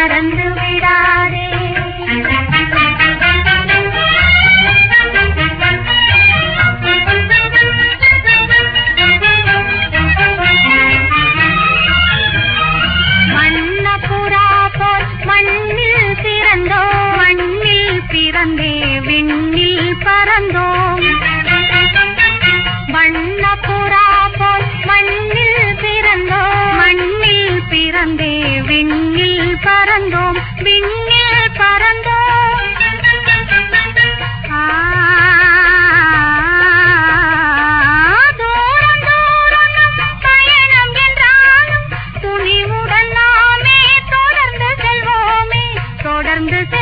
மறந்து விடாதே. மன்னபுரா போல் மண்ணில் பிறந்தோம். மண்ணில் பிறந்தே விண்ணில் பறந்தோம். வண்ணபுரா போல் மண்ணில் பிறந்தோம். மண்ணில் பிறந்தே விண்ணில் விண்ணில் பறந்தோம் விண்ணில் பறந்தோம். தூரம் தொடர்ந்து செல்வோமே. தொடர்ந்து செல்வோம்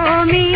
में